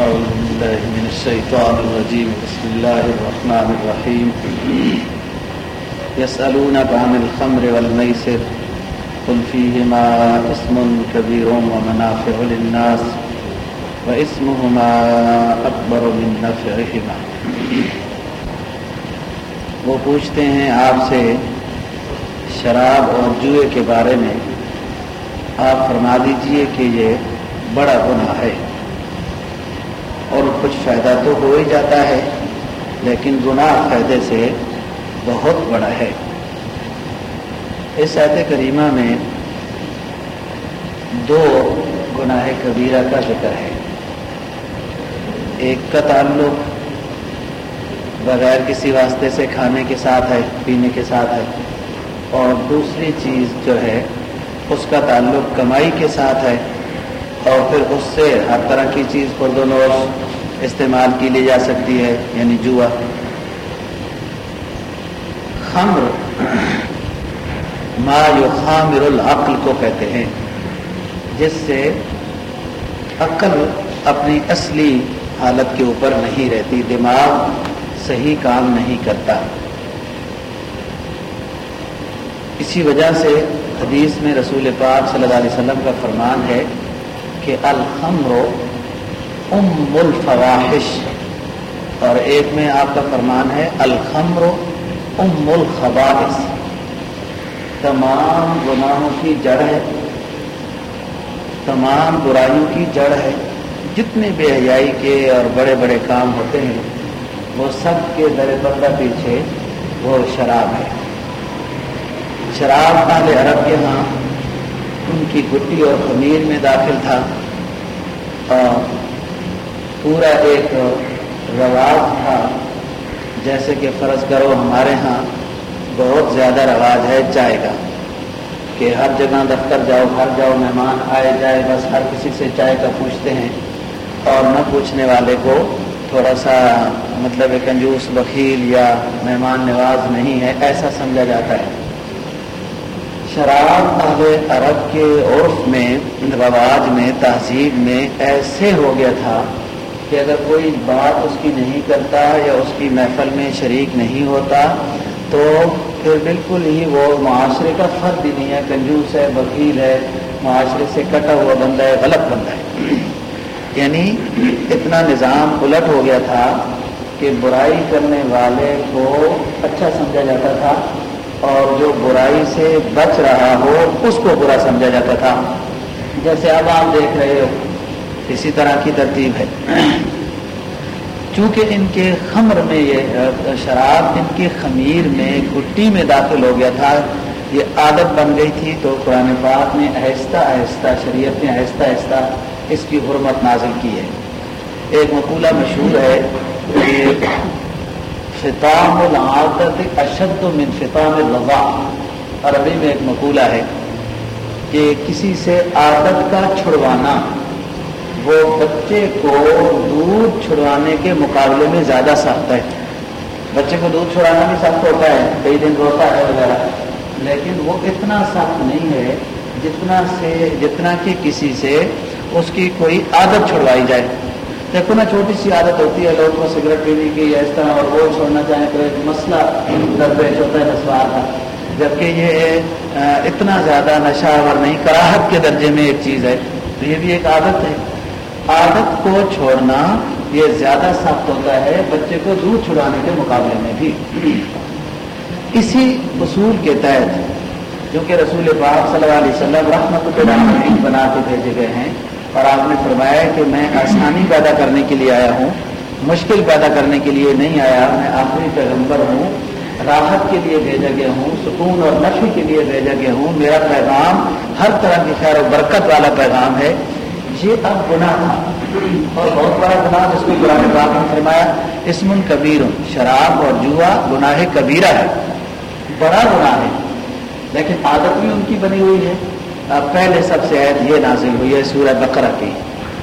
أعوذ بالله من الشيطان الرجيم. بسم الله الرحمن الرحيم. يسألونك عن الخمر والميسر. قل فيهما اسم كبير ومنافع للناس واسمهما أكبر من نفعهما. وہ پوچھتے ہیں آپ سے شراب اور جوئے کے بارے میں، آپ فرما دیجیے کہ یہ بڑا گناہ ہے۔ فائدہ تو ہو ہی جاتا ہے، لیکن گناہ فائدے سے بہت بڑا ہے۔ اس عہد کریمہ میں دو گناہ کبیرہ کا ذکر ہے۔ ایک کا تعلق بغیر کسی واسطے سے کھانے کے ساتھ ہے، پینے کے ساتھ ہے، اور دوسری چیز جو ہے، اس کا تعلق کمائی کے ساتھ ہے، اور پھر اس سے ہر طرح کی چیز پردونوش استعمال کی لی جا سکتی ہے یعنی جوا۔ خمر ما یو خامر العقل کو کہتے ہیں، جس سے عقل اپنی اصلی حالت کے اوپر نہیں رہتی، دماغ صحیح کام نہیں کرتا۔ اسی وجہ سے حدیث میں رسول پاک صلی اللہ علیہ وسلم کا فرمان ہے کہ الخمر ام الفواحش۔ اور ایک میں آپ کا فرمان ہے، الخمر ام الخبائث۔ تمام گناہوں کی جڑ ہے۔ تمام برائیوں کی جڑ ہے۔ جتنے بے حیائی کے اور بڑے بڑے کام ہوتے ہیں، وہ سب کے در پردہ پیچھے وہ شراب ہے۔ شراب اہل عرب کے ہاں ان کی گٹی اور خمیر میں داخل تھا۔ اور پورا ایک رواج تھا۔ جیسے کہ فرض کرو ہمارے ہاں بہت زیادہ رواج ہے چائے کا، کہ ہر جگہ دفتر جاؤ، گھر جاؤ، مہمان آئے جائے، بس ہر کسی سے چائے کا پوچھتے ہیں۔ اور نہ پوچھنے والے کو تھوڑا سا مطلب کنجوس بخیل یا مہمان نواز نہیں ہے، ایسا سمجھا جاتا ہے۔ شراب اہل عرب کے عرف میں، رواج میں، تہذیب میں ایسے ہو گیا تھا کہ اگر کوئی بات اس کی نہیں کرتا یا اس کی محفل میں شریک نہیں ہوتا، تو پھر بالکل ہی وہ معاشرے کا فرد ہی نہیں ہے، کنجوس ہے، وکیل ہے، معاشرے سے کٹا ہوا بندہ ہے، غلط بندہ ہے۔ یعنی اتنا نظام الٹ ہو گیا تھا کہ برائی کرنے والے کو اچھا سمجھا جاتا تھا اور جو برائی سے بچ رہا ہو، اس کو برا سمجھا جاتا تھا۔ جیسے اب آپ دیکھ رہے ہو اسی طرح کی ترتیب ہے۔ چونکہ ان کے خمر میں یہ، شراب ان کی خمیر میں گٹی میں داخل ہو گیا تھا، یہ عادت بن گئی تھی، تو قرآن پاک نے آہستہ آہستہ، شریعت نے آہستہ آہستہ اس کی حرمت نازل کی ہے۔ ایک مقولہ مشہور ہے کہ فطام العادت اشد من فطام الرضا عربی میں ایک مقولہ ہے کہ کسی سے عادت کا چھڑوانا وہ بچے کو دودھ چھڑوانے کے مقابلے میں زیادہ سخت ہے۔ بچے کو دودھ چھڑوانا بھی سخت ہوتا ہے، کئی دن روتا ہے وغیرہ۔ لیکن وہ اتنا سخت نہیں ہے جتنا سے، جتنا کہ کسی سے اس کی کوئی عادت چھڑوائی جائے۔ دیکھو نا، چھوٹی سی عادت ہوتی ہے، لوگ کو سگریٹ پینے کی یا اس طرح، اور وہ چھوڑنا چاہیں تو ایک مسئلہ درپیش ہوتا ہے نسوار کا۔ جبکہ یہ اتنا زیادہ نشہ اور نہیں، کراہت کے درجے میں ایک چیز ہے۔ تو یہ بھی ایک عادت ہے۔ عادت کو چھوڑنا یہ زیادہ سخت ہوتا ہے بچے کو دودھ چھڑانے کے مقابلے میں بھی۔ اسی اصول کے تحت جو کہ رسول پاک صلی اللہ علیہ وسلم رحمت اللہ بنا کے بھیجے گئے ہیں، اور آپ نے فرمایا کہ میں آسانی پیدا کرنے کے لیے آیا ہوں، مشکل پیدا کرنے کے لیے نہیں آیا، میں آخری پیغمبر ہوں، راحت کے لیے بھیجا گیا ہوں، سکون اور نشو کے لیے بھیجا گیا ہوں۔ میرا پیغام ہر طرح کی خیر و برکت والا پیغام ہے۔ یہ اب گناہ۔ تھا اور بہت بڑا گناہ جس کو قرآن پاک نے فرمایا، اسم کبیر، شراب اور جوا گناہ کبیرہ ہے۔ بڑا گناہ ہے۔ لیکن عادت بھی ان کی بنی ہوئی ہے۔ پہلے سب سے عید یہ نازل ہوئی ہے سورہ بقرہ کی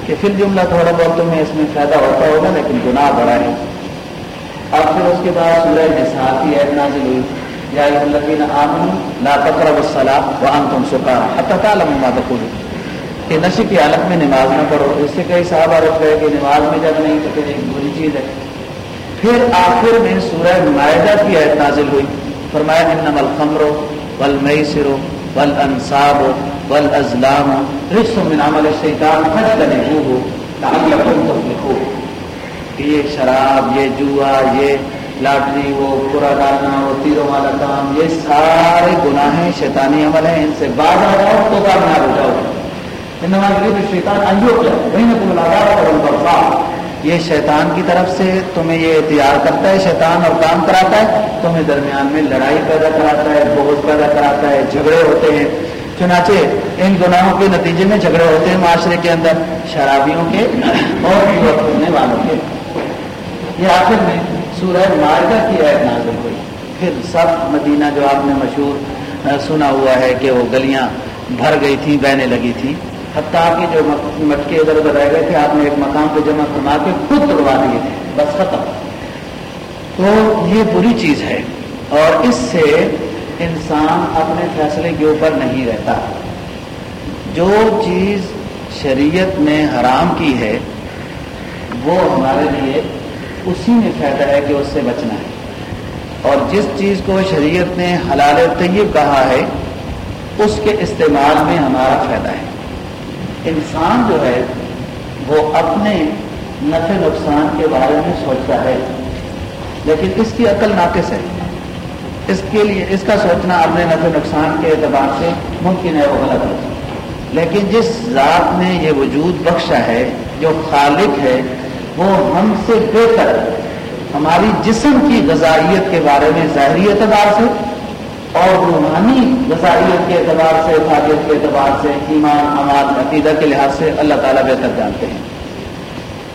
کہ پھر جملہ تھوڑا بہت تمہیں اس میں فائدہ ہوتا ہوگا، لیکن گناہ بڑا ہے۔ اب پھر اس کے بعد سورہ نساء کی عید نازل ہوئی۔ یا الذین آمنوا، لا تقربوا الصلاة وانتم سکارى حتى تعلموا ما تقولون۔ کہ نشے کی حالت میں نماز نہ پڑھو۔ اس سے کئی صاحب عرب گئے کہ نماز میں جب نہیں تو پھر ایک بری چیز ہے۔ پھر آخر میں سورہ معاہدہ کی عید نازل ہوئی۔ فرمایا انم الخمر ول مئی سرو ول من عمل الشیطان حج کرے ہو لعلکم کہ یہ شراب، یہ جوا، یہ لاٹری، وہ پورا ڈالنا وہ تیروں والا کام، یہ سارے گناہ شیطانی عمل ہیں۔ ان سے باز آ جاؤ تو کامیاب ہو جاؤ۔ یہ شیطان کی طرف سے تمہیں یہ اختیار کرتا ہے، شیطان اور کام کراتا ہے، تمہیں درمیان میں لڑائی پیدا کراتا ہے بہت پیدا کراتا ہے، جھگڑے ہوتے ہیں۔ چنانچہ ان گناہوں کے نتیجے میں جھگڑے ہوتے ہیں معاشرے کے اندر، شرابیوں کے اور ہونے والوں کے۔ یہ آخر میں سورہ مارکا کی عید نازل ہوئی۔ پھر سب مدینہ جو آپ نے مشہور سنا ہوا ہے کہ وہ گلیاں بھر گئی تھیں، بہنے لگی تھیں۔ حتیٰ کہ جو مٹکے ادھر ادھر رہ گئے تھے، آپ نے ایک مقام پہ جمع فرما کے خود توڑوا دیے تھے، بس ختم۔ تو یہ بری چیز ہے۔ اور اس سے انسان اپنے فیصلے کے اوپر نہیں رہتا۔ جو چیز شریعت نے حرام کی ہے، وہ ہمارے لیے اسی میں فائدہ ہے کہ اس سے بچنا ہے۔ اور جس چیز کو شریعت نے حلال طیب کہا ہے، اس کے استعمال میں ہمارا فائدہ ہے۔ انسان جو ہے، وہ اپنے نفع نقصان کے بارے میں سوچتا ہے۔ لیکن اس کی عقل ناقص ہے۔ اس کے لیے، اس کا سوچنا اپنے نفع نقصان کے اعتبار سے ممکن ہے وہ غلط ہے۔ لیکن جس ذات نے یہ وجود بخشا ہے، جو خالق ہے، وہ ہم سے بہتر، ہماری جسم کی غذائیت کے بارے میں ظاہری اعتبار سے اور روحانی غذائیت کے اعتبار سے فاقیت کے اعتبار سے، ایمان اماد عقیدہ کے لحاظ سے اللہ تعالیٰ بہتر جانتے ہیں۔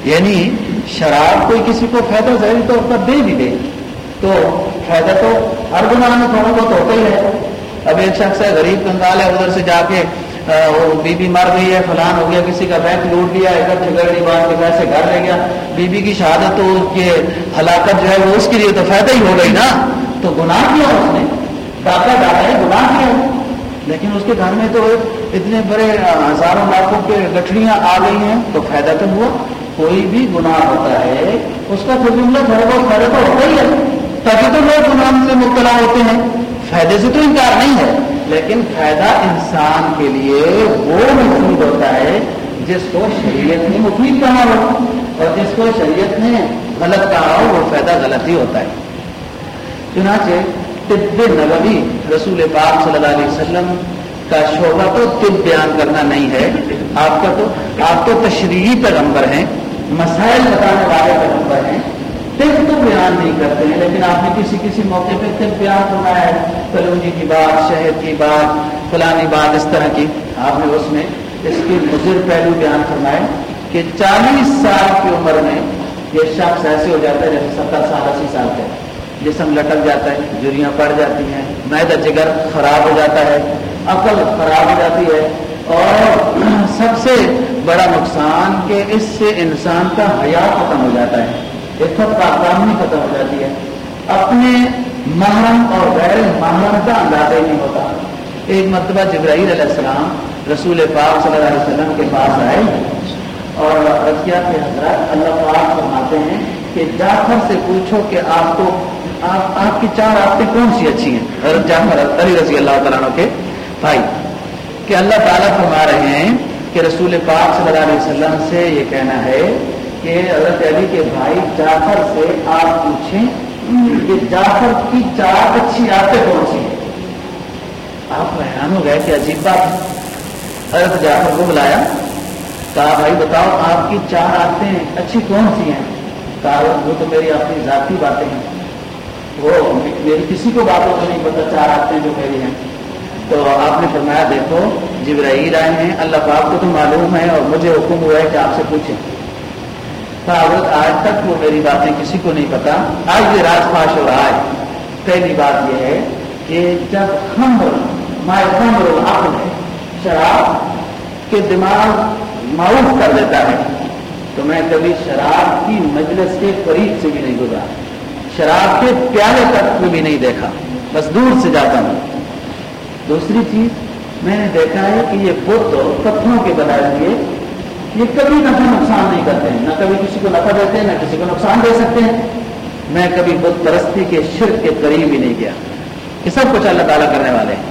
یعنی شراب کوئی کسی کو فائدہ ظاہری طور پر دے بھی دے، تو فائدہ تو ہر گناہ میں تھوڑا بہت ہوتا ہی ہے۔ اب ایک شخص ہے، غریب کنگال ہے، ادھر سے جا کے وہ بی بی مر گئی ہے، فلان ہو گیا، کسی کا بینک لوٹ لیا، ادھر جگڑی بات کے پیسے گھر لے گیا۔ بی بی کی شہادت تو کے ہلاکت جو ہے وہ اس کے لیے تو فائدہ ہی ہو گئی نا۔ تو گناہ کیا اس نے؟ ڈاکہ ڈالا ہے، گناہ کیا ہے۔ لیکن اس کے گھر میں تو اتنے بڑے ہزاروں لاکھوں کے گٹھڑیاں آ گئی ہیں، تو فائدہ تو ہوا۔ کوئی بھی گناہ ہوتا ہے، اس کا پھر جملہ تھوڑا بہت فائدہ تو ہوتا ہی ہے۔ تبھی تو لوگ گناہ میں مبتلا ہوتے ہیں۔ فائدے سے تو انکار نہیں ہے، لیکن فائدہ انسان کے لیے وہ مفید ہوتا ہے جس کو شریعت نے مفید کہا ہو۔ اور جس کو شریعت نے غلط کہا ہو، وہ فائدہ غلط ہی ہوتا ہے۔ چنانچہ طب نبوی رسول پاک صلی اللہ علیہ وسلم کا شعبہ تو طب بیان کرنا نہیں ہے۔ آپ کا تو آپ تو تشریحی پیغمبر ہیں، مسائل بتانے والے پیغمبر ہیں۔ طب تو بیان نہیں کرتے ہیں، لیکن آپ نے کسی کسی موقع پہ طب بیان کرنا ہے۔ کلونجی کی بات شہد کی بات، فلانی بات، اس طرح کی۔ آپ نے اس میں اس کی مضر پہلو بیان فرمائے کہ چالیس سال کی عمر میں یہ شخص ایسے ہو جاتا ہے جیسے ستر سال، اسی سال کے جسم لٹک جاتا ہے جریاں پڑ جاتی ہیں میدا جگر خراب ہو جاتا ہے، عقل خراب ہو جاتی ہے۔ اور سب سے بڑا نقصان کہ اس سے انسان کا حیات ختم ہو جاتا ہے۔ عفت کا ختم ہو جاتی ہے۔ اپنے محرم اور غیر محرم کا اندازہ ہی نہیں ہوتا۔ ایک مرتبہ جبرائیل علیہ السلام رسول پاک صلی اللہ علیہ وسلم کے پاس آئے اور رضیہ کے حضرات اللہ پاک فرماتے ہیں کہ جعفر سے پوچھو کہ آپ کو آپ آپ کی چار آپیں کون سی اچھی ہیں؟ حضرت جعفر علی رضی اللہ تعالیٰ کے بھائی۔ کہ اللہ تعالیٰ فرما رہے ہیں کہ رسول پاک صلی اللہ علیہ وسلم سے یہ کہنا ہے کہ حضرت علی کے بھائی جعفر سے آپ پوچھیں کہ جعفر کی چار اچھی آتے کون سی ہیں؟ آپ حیران ہو گئے کہ عجیب بات ہے۔ حضرت جعفر کو بلایا۔ کہا، بھائی بتاؤ، آپ کی چار آتے اچھی کون سی ہیں؟ کہا، وہ تو میری اپنی ذاتی باتیں ہیں۔ وہ میری کسی کو باتوں کو نہیں پتا، چار آتے جو میری ہیں۔ تو آپ نے فرمایا، دیکھو، جبرائیل آئے ہیں، اللہ پاک کو تو معلوم ہے اور مجھے حکم ہوا ہے کہ آپ سے پوچھیں۔ حضرت، آج تک وہ میری باتیں کسی کو نہیں پتا۔ آج یہ راج پاش ہو رہا ہے۔ پہلی بات یہ ہے کہ جب خمر مائے خمر شراب کے دماغ معروف کر دیتا ہے، تو میں کبھی شراب کی مجلس کے قریب سے بھی نہیں گزرا۔ شراب کے پیالے تک میں بھی نہیں دیکھا، بس دور سے جاتا ہوں۔ دوسری چیز میں نے دیکھا ہے کہ یہ بت پتھروں کے بنائے ہوئے یہ کبھی نفع نقصان نہیں کرتے ہیں۔ نہ کبھی کسی کو نفع دیتے ہیں، نہ کسی کو نقصان دے سکتے ہیں۔ میں کبھی بت پرستی کے شرک کے قریب ہی نہیں گیا۔ یہ سب کچھ اللہ تعالیٰ کرنے والے ہیں۔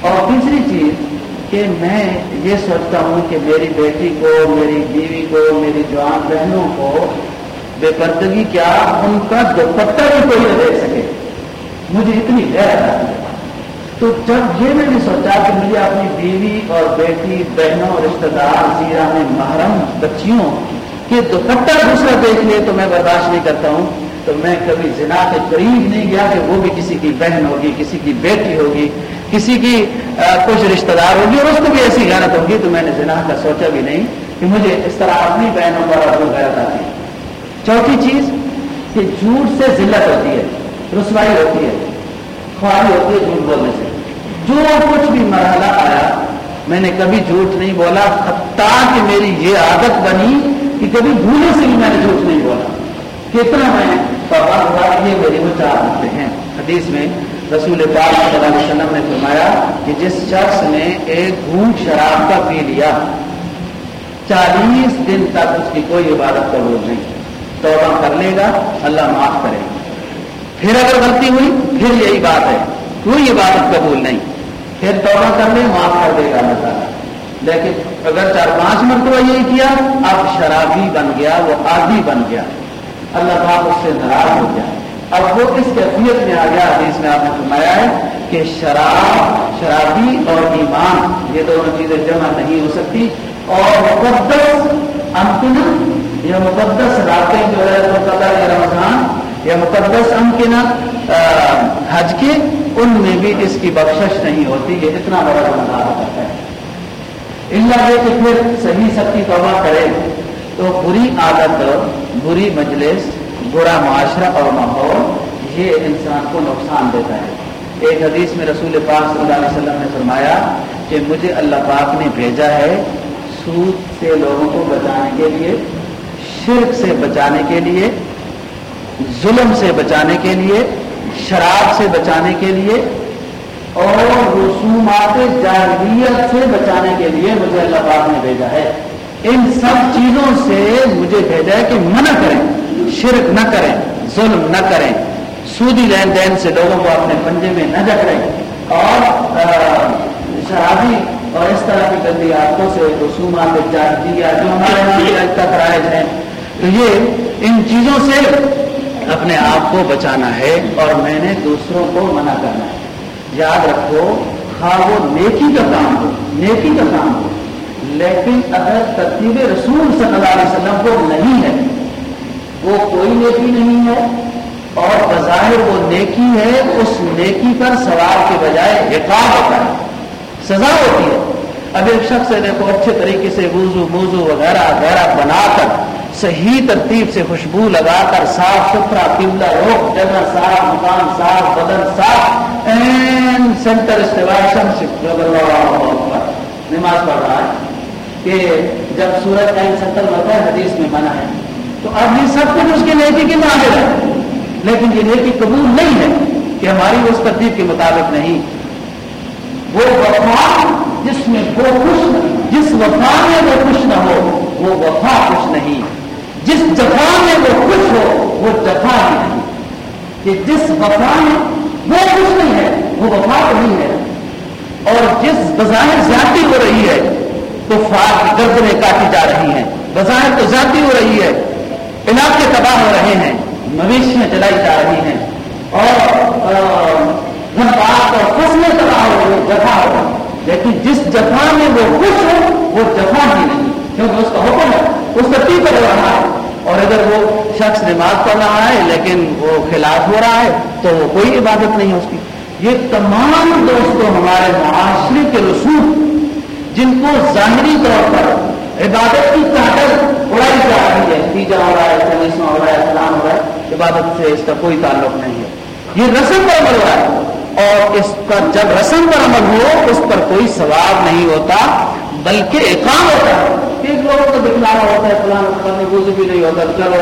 اور تیسری چیز کہ میں یہ سوچتا ہوں کہ میری بیٹی کو، میری بیوی کو، میری جوان بہنوں کو بے پردگی کیا ان کا دوپٹہ بھی کوئی نہ دیکھ سکے۔ مجھے اتنی غیر آتی ہے۔ تو جب یہ میں نے سوچا کہ مجھے اپنی بیوی اور بیٹی، بہنوں رشتے دار زیرہ میں محرم بچیوں کے دوپٹہ دوسرا دیکھ لے تو میں برداشت نہیں کرتا ہوں۔ تو میں کبھی زنا کے قریب نہیں گیا کہ وہ بھی کسی کی بہن ہوگی، کسی کی بیٹی ہوگی، کسی کی کچھ رشتہ دار ہوگی اور اس کو بھی ایسی غیرت ہوگی۔ تو میں نے زنا کا سوچا بھی نہیں کہ مجھے اس طرح اپنی بہنوں پر اپنی غیرت آتی ہے۔ چوتھی چیز کہ جھوٹ سے ذلت ہوتی ہے، رسوائی ہوتی ہے، خواہی ہوتی ہے جھوٹ بولنے سے۔ جو کچھ بھی مرحلہ آیا، میں نے کبھی جھوٹ نہیں بولا، حتیٰ کہ میری یہ عادت بنی کہ کبھی بھولے سے بھی میں نے جھوٹ نہیں بولا۔ کتنا میں یہ میری وہ چار ہوتے ہیں۔ حدیث میں رسول پاک صلی اللہ علیہ وسلم نے فرمایا کہ جس شخص نے ایک گھونٹ شراب کا پی لیا، چالیس دن تک اس کی کوئی عبادت قبول نہیں۔ توبہ کر لے گا، اللہ معاف کرے گا۔ پھر اگر غلطی ہوئی، پھر یہی بات ہے۔ کوئی عبادت قبول نہیں۔ پھر توبہ کر لے، معاف کر دے گا اللہ تعالیٰ۔ لیکن اگر چار پانچ مرتبہ یہی کیا، اب شرابی بن گیا، وہ آدھی بن گیا۔ اللہ تعالیٰ اس سے ناراض ہو گیا۔ اب وہ اس کیفیت میں آ گیا، حدیث میں آپ نے فرمایا ہے کہ شراب، شرابی اور ایمان، یہ دونوں چیزیں جمع نہیں ہو سکتی۔ اور مقدس امکن یہ مقدس راتیں جو ہے مقدر رمضان یا مقدس امکن حج کے، ان میں بھی اس کی بخشش نہیں ہوتی، یہ اتنا بڑا بندہ ہوتا ہے۔ اللہ یہ کہ پھر صحیح سب کی توبہ کرے، تو بری عادت، بری مجلس، برا معاشرہ اور ماحول، یہ انسان کو نقصان دیتا ہے۔ ایک حدیث میں رسول پاک صلی اللہ علیہ وسلم نے فرمایا کہ مجھے اللہ پاک نے بھیجا ہے سود سے لوگوں کو بچانے کے لیے۔ شرک سے بچانے کے لیے، ظلم سے بچانے کے لیے، شراب سے بچانے کے لیے اور رسومات جاہلیت سے بچانے کے لیے مجھے اللہ پاک نے بھیجا ہے۔ ان سب چیزوں سے مجھے بھیجا ہے کہ منع کریں، شرک نہ کریں، ظلم نہ کریں۔ سودی لین دین سے لوگوں کو اپنے پنجے میں نہ جکڑیں۔ اور شرابی اور اس طرح کی گندی عادتوں سے رسومات جاہلیہ جو ہمارے یہاں تک رائج ہیں۔ تو یہ ان چیزوں سے اپنے آپ کو بچانا ہے اور میں نے دوسروں کو منع کرنا ہے۔ یاد رکھو ہاں وہ نیکی کا کام ہو، نیکی کا کام ہو۔ لیکن اگر ترتیب رسول صلی اللہ علیہ وسلم کو نہیں ہے، وہ کوئی نیکی نہیں ہے اور بظاہر وہ نیکی ہے، اس نیکی پر سوال کے بجائے حقاب ہوتا ہے، سزا ہوتی ہے۔ اب ایک شخص دیکھو، اچھے طریقے سے وضو موزو وغیرہ وغیرہ بنا کر صحیح ترتیب سے خوشبو لگا کر صاف ستھرا قبلہ روک جگہ صاف مکان صاف، بدن صاف، این سینٹر نماز پڑھ رہا ہے کہ جب سورج این سینٹر ہوتا ہے، حدیث میں منع ہے۔ تو اب یہ سب کچھ اس کی نیکی کے معاملے ہے۔ لیکن یہ نیکی قبول نہیں ہے کہ ہماری اس ترتیب کے مطابق نہیں۔ وہ وفا جس میں وہ خوش، جس وفا میں وہ خوش نہ ہو، وہ وفا خوش نہیں۔ جس جفا میں وہ خوش ہو، وہ جفا ہی نہیں کہ جس وفا میں وہ خوش نہیں ہے، وہ وفا تو نہیں ہے۔ اور جس بظاہر زیادتی ہو رہی ہے، تو فاق گردنیں کاٹی جا رہی ہیں۔ بظاہر تو زیادتی ہو رہی ہے، علاقے تباہ ہو رہے ہیں، مویشیاں چلائی جا رہی ہیں۔ اور اور فصلیں تباہ ہو رہی جفا ہو رہی لیکن جس جفا میں وہ خوش ہو، وہ جفا ہی نہیں۔ کیونکہ اس کا حکم ہے، اس ترتیب پر ہو رہا ہے۔ اور اگر وہ شخص نماز پڑھ رہا ہے لیکن وہ خلاف ہو رہا ہے، تو وہ کوئی عبادت نہیں ہے اس کی۔ یہ تمام دوستوں ہمارے معاشرے کے رسول، جن کو ظاہری طور پر عبادت کی طاقت اڑائی جا رہی ہے تیجا ہو رہا ہے چلیسواں ہو رہا ہے سلام ہو رہا ہے، عبادت سے اس کا کوئی تعلق نہیں ہے۔ یہ رسم پر عمل ہو رہا ہے اور اس پر جب رسم پر عمل ہو، اس پر کوئی ثواب نہیں ہوتا۔ بلکہ اقام ہوتا ہے۔ ایک لوگوں کو دکھلانا ہوتا ہے، فلاں کرنے گوز بھی نہیں ہوتا، چلو،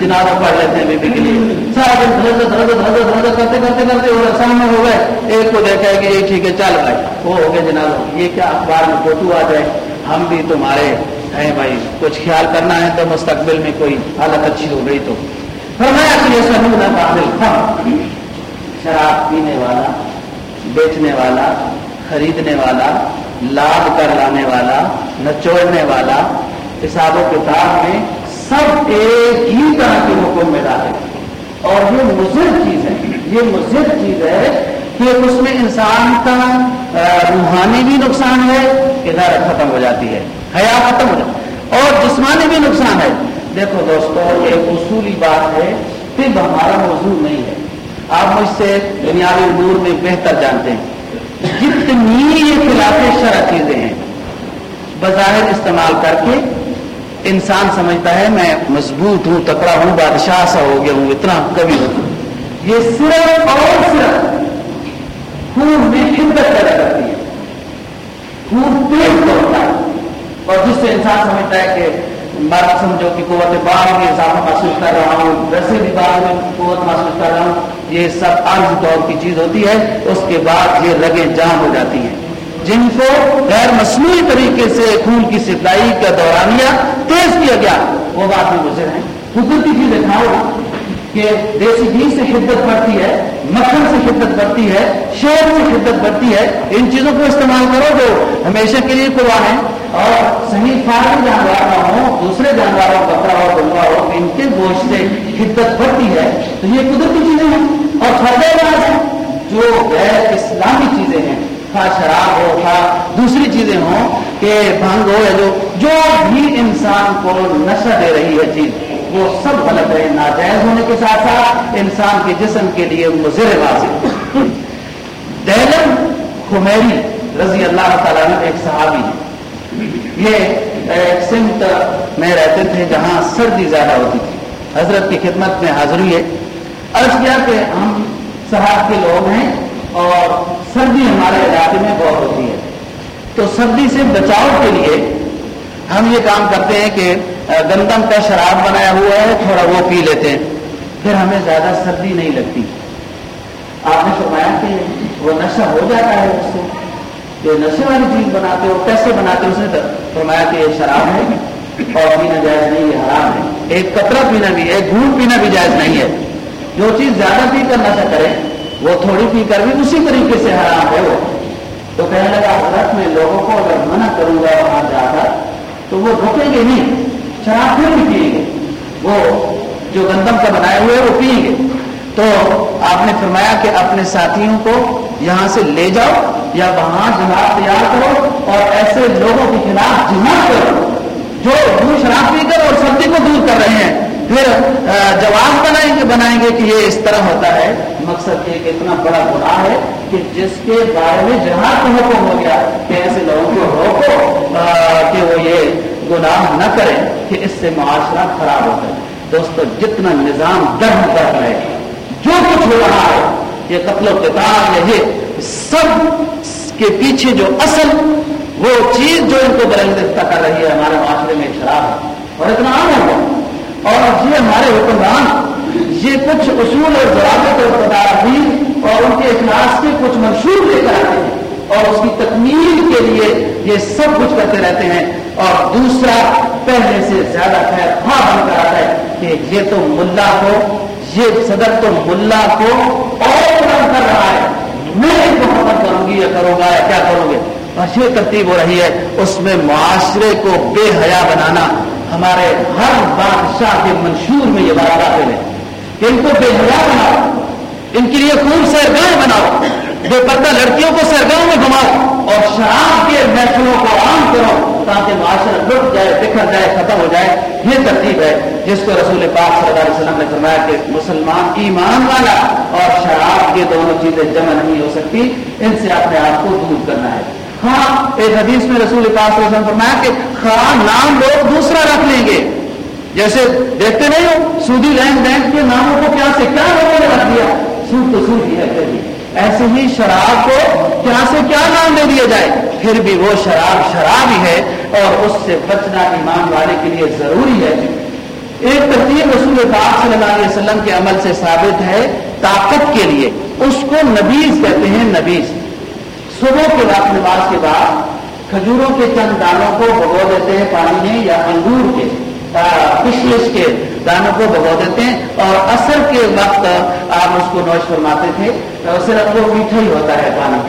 جنازہ پڑھ لیتے ہیں بیبی کے لیے۔ سارا دن حضرت حضرت حضرت حضرت کرتے کرتے کرتے وہ سامنے ہو گئے۔ ایک کو دیکھا ہے کہ یہ ٹھیک ہے، چل بھائی۔ وہ ہو گیا جنازہ۔ یہ کیا اخبار میں فوٹو آ جائے؟ ہم بھی تمہارے ہیں بھائی، کچھ خیال کرنا ہے تو مستقبل میں کوئی حالت اچھی ہو گئی تو۔ فرمایا کہ یہ سنو نہ قابل تھا۔ شراب پینے والا، بیچنے والا، خریدنے والا لاد کر لانے والا، نچوڑنے والا، حساب و کتاب میں سب ایک ہی طرح کے حکم میں ڈالے۔ اور یہ مضر چیز ہے، یہ مضر چیز ہے کہ اس میں انسان کا روحانی بھی نقصان ہے ادھر ختم ہو جاتی ہے، حیا ختم ہو جاتی ہے۔ اور جسمانی بھی نقصان ہے۔ دیکھو دوستو، ایک اصولی بات ہے، طب ہمارا موضوع نہیں ہے۔ آپ مجھ سے دنیاوی امور میں بہتر جانتے ہیں۔ جتنی یہ خلاف شرع چیزیں ہیں، بظاہر استعمال کر کے انسان سمجھتا ہے، میں مضبوط ہوں، تکڑا ہوں، بادشاہ سا ہو گیا ہوں، اتنا کبھی ہوں یہ صرف اور صرف خون میں حدت پیدا کرتی ہے۔ خون تیز دوڑتا ہے۔ اور جس سے انسان سمجھتا ہے کہ بات سمجھو کہ قوت بال میں اضافہ محسوس کر رہا ہوں، ویسے بھی بال میں قوت محسوس کر رہا ہوں۔ یہ سب عرض طور کی چیز ہوتی ہے، اس کے بعد یہ رگیں جام ہو جاتی ہیں۔ جن کو غیر مصنوعی طریقے سے خون کی سپلائی کا دورانیہ تیز کیا گیا، وہ بات میں گزر ہیں۔ قدرتی چیزیں کھاؤ کہ دیسی گھی سے شدت بڑھتی ہے، مکھن سے شدت بڑھتی ہے، شیر سے شدت بڑھتی ہے۔ ان چیزوں کو استعمال کرو جو ہمیشہ کے لیے قرآن ہے اور صحیح فارغ جانور نہ ہو دوسرے جانوروں بکرا ہو گنگا ہو، ان کے گوشت سے شدت بڑھتی ہے۔ تو یہ قدرتی چیزیں ہیں۔ اور فردے باز ہیں جو غیر اسلامی چیزیں ہیں خواہ شراب ہو خواہ دوسری چیزیں ہوں کہ بھنگ ہو یا جو جو بھی انسان کو نشہ دے رہی ہے چیز، وہ سب غلط ہے، ناجائز ہونے کے ساتھ ساتھ انسان کے جسم کے لیے مضر واضح دہلم خمیری رضی اللہ تعالیٰ نے ایک صحابی ہے یہ ایک سمت میں رہتے تھے جہاں سردی زیادہ ہوتی تھی۔ حضرت کی خدمت میں حاضری ہے۔ عرض کیا کہ ہم صحاب کے لوگ ہیں اور سردی ہمارے علاقے میں بہت ہوتی ہے۔ تو سردی سے بچاؤ کے لیے ہم یہ کام کرتے ہیں کہ گندم کا شراب بنایا ہوا ہے، تھوڑا وہ پی لیتے ہیں۔ پھر ہمیں زیادہ سردی نہیں لگتی۔ آپ نے فرمایا کہ وہ نشہ ہو جاتا ہے اس سے۔ کہ نشے والی چیز بناتے ہو کیسے بناتے اس نے فرمایا کہ یہ شراب ہے اور پینا جائز نہیں، یہ حرام ہے۔ ایک کپڑا پینا بھی ایک گھونٹ پینا بھی جائز نہیں ہے۔ جو چیز زیادہ پی کر نشہ کرے، وہ تھوڑی پی کر بھی اسی طریقے سے حرام ہے وہ۔ تو کہنے لگا، حضرت، میں لوگوں کو اگر منع کروں گا وہاں جا کر، تو وہ رکیں گے نہیں، شراب پھر بھی پیئیں گے۔ وہ جو گندم کا بنائے ہوئے وہ پیئیں گے۔ تو آپ نے فرمایا کہ اپنے ساتھیوں کو یہاں سے لے جاؤ یا وہاں جماعت تیار کرو اور ایسے لوگوں کے خلاف جماعت کرو جو دور شراب پی کر اور سردی کو دور کر رہے ہیں۔ پھر جواب بنائیں گے بنائیں گے کہ یہ اس طرح ہوتا ہے؟ مقصد یہ کہ اتنا بڑا گناہ ہے کہ جس کے بارے میں جہاں کو حکم ہو گیا کہ ایسے لوگوں کو روکو کہ وہ یہ گناہ نہ کریں کہ اس سے معاشرہ خراب ہوتا ہے دوستو، جتنا نظام درم در ہے، جو کچھ ہو رہا ہے، یہ قتل و قتال، یہ سب کے پیچھے جو اصل، وہ چیز جو ان کو برنگستہ کر رہی ہے، ہمارے معاشرے میں شراب ہے۔ اور اتنا عام ہے۔ اور یہ ہمارے حکمران، یہ کچھ اصول اور ضوابط اور تدابیر اور ان کے اخلاص کے کچھ منشور لے کر آتے ہیں اور اس کی تکمیل کے لیے یہ سب کچھ کرتے رہتے ہیں اور دوسرا، پہلے سے زیادہ خیر خواہ بن کر آتا ہے کہ یہ تو ملا کو، یہ صدر تو ملا کو اور کر رہا ہے۔ میں محبت کروں گی یا کروں گا یا کیا کروں گے بس یہ ترتیب ہو رہی ہے، اس میں معاشرے کو بے حیا بنانا۔ ہمارے ہر بادشاہ کے منشور میں یہ بات داخل ہے۔ کہ ان کو بے حیا بناؤ، ان کے لیے خون سے بناؤ، بے پردہ لڑکیوں کو سرگاؤں میں گھماؤ اور شراب کے محفلوں کو عام کرو تاکہ معاشرہ لٹ جائے، بکھر جائے، ختم ہو جائے۔ یہ ترتیب ہے جس کو رسول پاک صلی اللہ علیہ وسلم نے فرمایا کہ مسلمان ایمان والا اور شراب کے دونوں چیزیں جمع نہیں ہو سکتی، ان سے اپنے آپ کو دور کرنا ہے۔ ہاں ایک حدیث میں رسول پاک صلی اللہ علیہ وسلم فرمایا کہ خواہ نام لوگ دوسرا رکھ لیں گے۔ جیسے دیکھتے نہیں ہو، سودی لینڈ بینک کے ناموں کو کیا سے کیا لوگوں نے رکھ دیا؟ سود تو سود ہی ہے ایسے ہی شراب کو کیا سے کیا نام دے دیا جائے؟ پھر بھی وہ شراب شراب ہی ہے اور اس سے بچنا ایمان والے کے لیے ضروری ہے۔ ایک ترتیب رسول پاک صلی اللہ علیہ وسلم کے عمل سے ثابت ہے، طاقت کے لیے۔ اس کو نبیز کہتے ہیں، نبیز۔ صبح کے وقت نماز کے بعد کھجوروں کے چند دانوں کو بھگو دیتے ہیں، پانی میں یا انگور کے کشمش کے دانوں کو بھگو دیتے ہیں اور اثر کے وقت آپ اس کو نوش فرماتے تھے صرف وہ میٹھا ہی ہوتا ہے پانی۔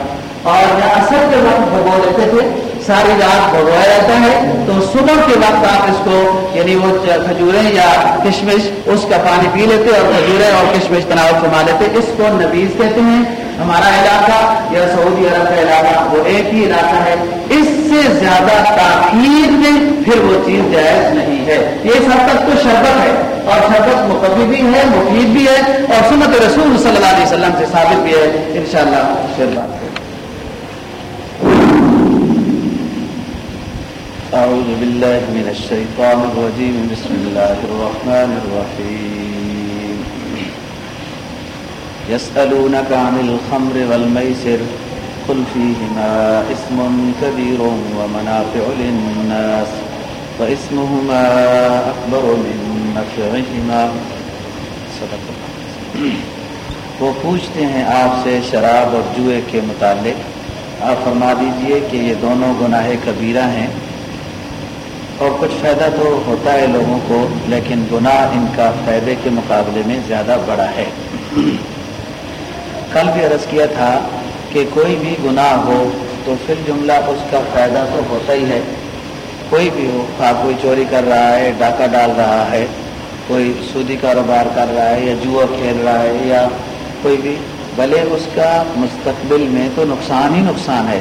اور اثر کے وقت بھگو دیتے تھے ساری رات بھگوایا جاتا ہے، تو صبح کے وقت آپ اس کو یعنی وہ کھجوریں یا کشمش، اس کا پانی پی لیتے اور کھجوریں اور کشمش تناؤ فرما لیتے۔ اس کو نبیز کہتے ہیں۔ ہمارا علاقہ یا سعودی عرب کا علاقہ، وہ ایک ہی علاقہ ہے۔ اس سے زیادہ تاخیر میں پھر وہ چیز جائز نہیں ہے۔ یہ سب تک تو شربت ہے، اور شربت مقبی بھی ہے، مفید بھی ہے، اور سنت رسول صلی اللہ علیہ وسلم سے ثابت بھی ہے۔ انشاءاللہ شاء اللہ أعوذ بالله من الشيطان الرجيم. بسم الله الرحمن الرحيم. يسألونك عن الخمر والميسر، قل فيهما اسم كبير ومنافع للناس، واسمهما أكبر من نفعهما. صدق الله. وہ پوچھتے ہیں آپ سے شراب اور جوئے کے متعلق۔ آپ فرما دیجیے کہ یہ دونوں گناہ کبیرہ ہیں۔ اور کچھ فائدہ تو ہوتا ہے لوگوں کو، لیکن گناہ ان کا فائدے کے مقابلے میں زیادہ بڑا ہے۔ کل بھی عرض کیا تھا کہ کوئی بھی گناہ ہو تو پھر جملہ اس کا فائدہ تو ہوتا ہی ہے۔ کوئی بھی ہو، آپ کوئی چوری کر رہا ہے، ڈاکہ ڈال رہا ہے، کوئی سودی کاروبار کر رہا ہے یا جوا کھیل رہا ہے یا کوئی بھی، بھلے اس کا مستقبل میں تو نقصان ہی نقصان ہے۔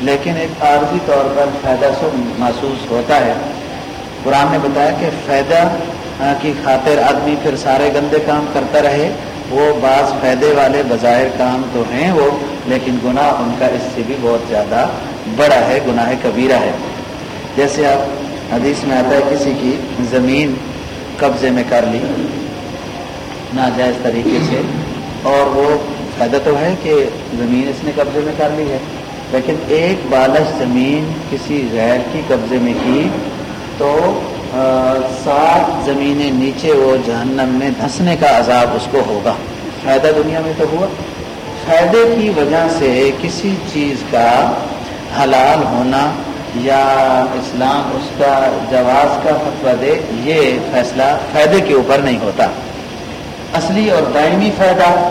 لیکن ایک عارضی طور پر فائدہ سو محسوس ہوتا ہے۔ قرآن نے بتایا کہ فائدہ کی خاطر آدمی پھر سارے گندے کام کرتا رہے۔ وہ بعض فائدے والے بظاہر کام تو ہیں وہ، لیکن گناہ ان کا اس سے بھی بہت زیادہ بڑا ہے، گناہ کبیرہ ہے۔ جیسے آپ، حدیث میں آتا ہے، کسی کی زمین قبضے میں کر لی، ناجائز طریقے سے، اور وہ فائدہ تو ہے کہ زمین اس نے قبضے میں کر لی ہے۔ لیکن ایک بالش زمین کسی غیر کی قبضے میں کی تو سات زمینیں نیچے وہ جہنم میں دھنسنے کا عذاب اس کو ہوگا۔ فائدہ دنیا میں تو ہوا۔ فائدے کی وجہ سے کسی چیز کا حلال ہونا یا اسلام اس کا جواز کا فتویٰ دے، یہ فیصلہ فائدے کے اوپر نہیں ہوتا۔ اصلی اور دائمی فائدہ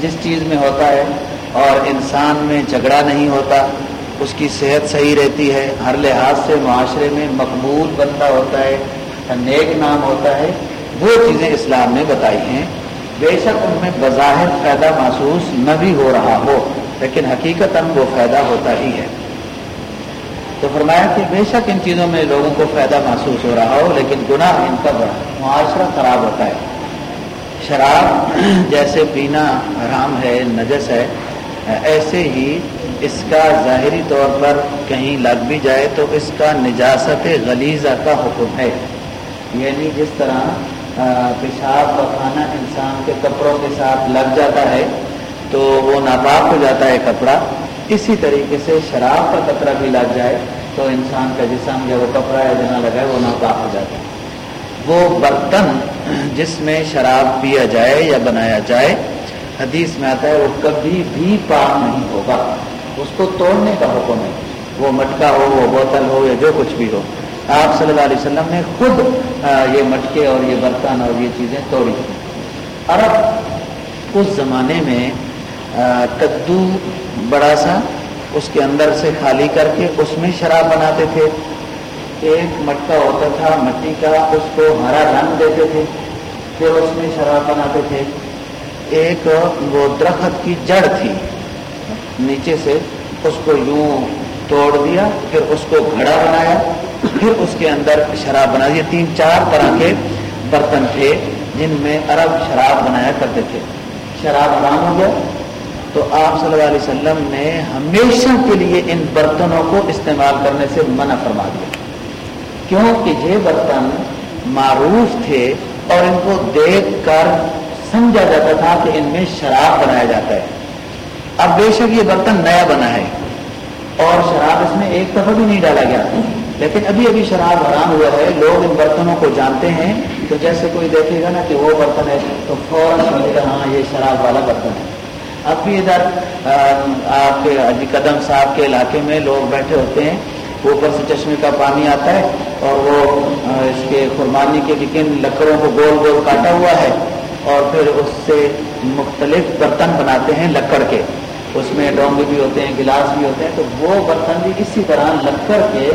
جس چیز میں ہوتا ہے اور انسان میں جھگڑا نہیں ہوتا، اس کی صحت صحیح رہتی ہے، ہر لحاظ سے معاشرے میں مقبول بندہ ہوتا ہے نیک نام ہوتا ہے، وہ چیزیں اسلام نے بتائی ہیں۔ بے شک ان میں بظاہر فائدہ محسوس نہ بھی ہو رہا ہو، لیکن حقیقت وہ فائدہ ہوتا ہی ہے۔ تو فرمایا کہ بے شک ان چیزوں میں لوگوں کو فائدہ محسوس ہو رہا ہو، لیکن گناہ ان کا بڑا معاشرہ خراب ہوتا ہے۔ شراب جیسے پینا حرام ہے، نجس ہے ایسے ہی اس کا ظاہری طور پر کہیں لگ بھی جائے تو اس کا نجاست غلیظہ کا حکم ہے۔ یعنی جس طرح پیشاب کا کھانا انسان کے کپڑوں کے ساتھ لگ جاتا ہے تو وہ ناپاک ہو جاتا ہے کپڑا۔ اسی طریقے سے شراب کا قطرہ بھی لگ جائے تو انسان کا جسم یا وہ کپڑا یا جنا لگا ہے وہ ناپاک ہو جاتا ہے۔ وہ برتن جس میں شراب پیا جائے یا بنایا جائے حدیث میں آتا ہے، وہ کبھی بھی پاک نہیں ہوگا۔ اس کو توڑنے کا حکم ہے۔ وہ مٹکا ہو، وہ بوتل ہو یا جو کچھ بھی ہو۔ آپ صلی اللہ علیہ وسلم نے خود یہ مٹکے اور یہ برتن اور یہ چیزیں توڑی۔ عرب اس زمانے میں کدو بڑا سا اس کے اندر سے خالی کر کے اس میں شراب بناتے تھے۔ ایک مٹکا ہوتا تھا، مٹی کا، اس کو ہرا رنگ دیتے تھے۔ پھر اس میں شراب بناتے تھے۔ ایک وہ درخت کی جڑ تھی۔ نیچے سے اس کو یوں توڑ دیا، پھر اس کو گھڑا بنایا، پھر اس کے اندر شراب بنا دیا تین چار طرح کے برتن تھے جن میں عرب شراب بنایا کرتے تھے۔ شراب حرام ہو گیا۔ تو آپ صلی اللہ علیہ وسلم نے ہمیشہ کے لیے ان برتنوں کو استعمال کرنے سے منع فرما دیا۔ کیونکہ یہ برتن معروف تھے اور ان کو دیکھ کر سمجھا جاتا تھا کہ ان میں شراب بنایا جاتا ہے۔ اب بے شک یہ برتن نیا بنا ہے۔ اور شراب اس میں ایک دفعہ بھی نہیں ڈالا گیا۔ لیکن ابھی ابھی شراب حرام ہوا ہے۔ لوگ ان برتنوں کو جانتے ہیں۔ تو جیسے کوئی دیکھے گا نا کہ وہ برتن ہے، تو فوراً سمجھے گا ہاں یہ شراب والا برتن ہے۔ اب بھی ادھر آپ کے علی قدم صاحب کے علاقے میں لوگ بیٹھے ہوتے ہیں۔ اوپر سے چشمے کا پانی آتا ہے اور وہ اس کے قربانی کے لیکن لکڑوں کو گول گول کاٹا ہوا ہے۔ اور پھر اس سے مختلف برتن بناتے ہیں لکڑ کے۔ اس میں ڈونگ بھی ہوتے ہیں، گلاس بھی ہوتے ہیں، تو وہ برتن بھی اسی طرح لکڑ کے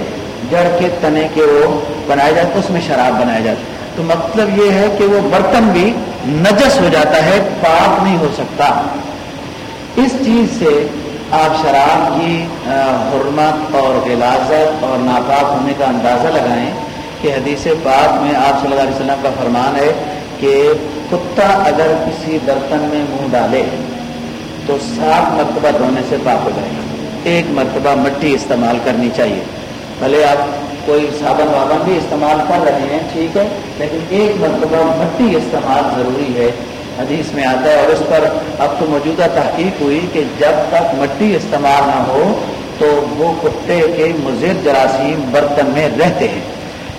جڑ کے تنے کے وہ بنائے جاتے اس میں شراب بنایا جاتا ہے تو مطلب یہ ہے کہ وہ برتن بھی نجس ہو جاتا ہے، پاک نہیں ہو سکتا۔ اس چیز سے آپ شراب کی حرمت اور غلازت اور ناپاک ہونے کا اندازہ لگائیں کہ حدیث پاک میں آپ صلی اللہ علیہ وسلم کا فرمان ہے کہ کتا اگر کسی برتن میں منہ ڈالے تو سات مرتبہ دھونے سے پاک ہو جائے گا۔ ایک مرتبہ مٹی استعمال کرنی چاہیے۔ بھلے آپ کوئی صابن وابن بھی استعمال کر رہے ہیں، ٹھیک ہے، لیکن ایک مرتبہ مٹی استعمال ضروری ہے۔ حدیث میں آتا ہے اور اس پر اب تو موجودہ تحقیق ہوئی کہ جب تک مٹی استعمال نہ ہو تو وہ کتے کے مضر جراثیم برتن میں رہتے ہیں۔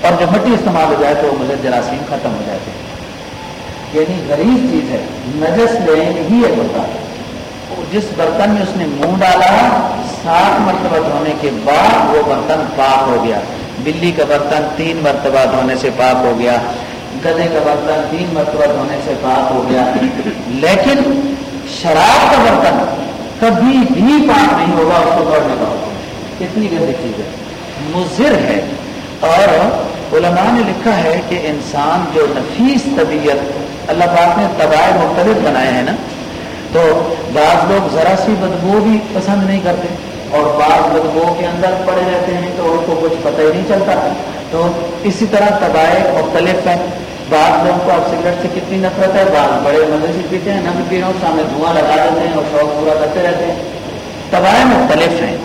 اور جب مٹی استعمال ہو جائے تو وہ مضر جراثیم ختم ہو جاتے ہیں۔ یعنی غریب چیز ہے، نجس لیں ہی ایک ہوتا ہے۔ جس برتن میں اس نے منہ ڈالا، سات مرتبہ دھونے کے بعد وہ برتن پاک ہو گیا۔ بلی کا برتن تین مرتبہ دھونے سے پاک ہو گیا۔ گدے کا برتن تین مرتبہ دھونے سے پاک ہو گیا۔ لیکن شراب کا برتن کبھی بھی پاک نہیں ہوگا، اس کو دوڑنے کا ہوگا کتنی گندی چیز ہے۔ مضر ہے۔ اور علماء نے لکھا ہے کہ انسان جو نفیس طبیعت اللہ پاک نے تباہ مختلف بنائے ہیں نا، تو بعض لوگ ذرا سی بدبو بھی پسند نہیں کرتے اور بعض بدبو کے اندر پڑے رہتے ہیں تو ان کو کچھ پتہ ہی نہیں چلتا۔ تو اسی طرح تباہ مختلف ہیں۔ بعض لوگوں کو اب سگریٹ سے کتنی نفرت ہے، بعض بڑے مزے سے پیتے ہیں نہ پیروں سامنے دھواں لگا دیتے ہیں اور شوق پورا کرتے رہتے ہیں۔ تباہ مختلف ہیں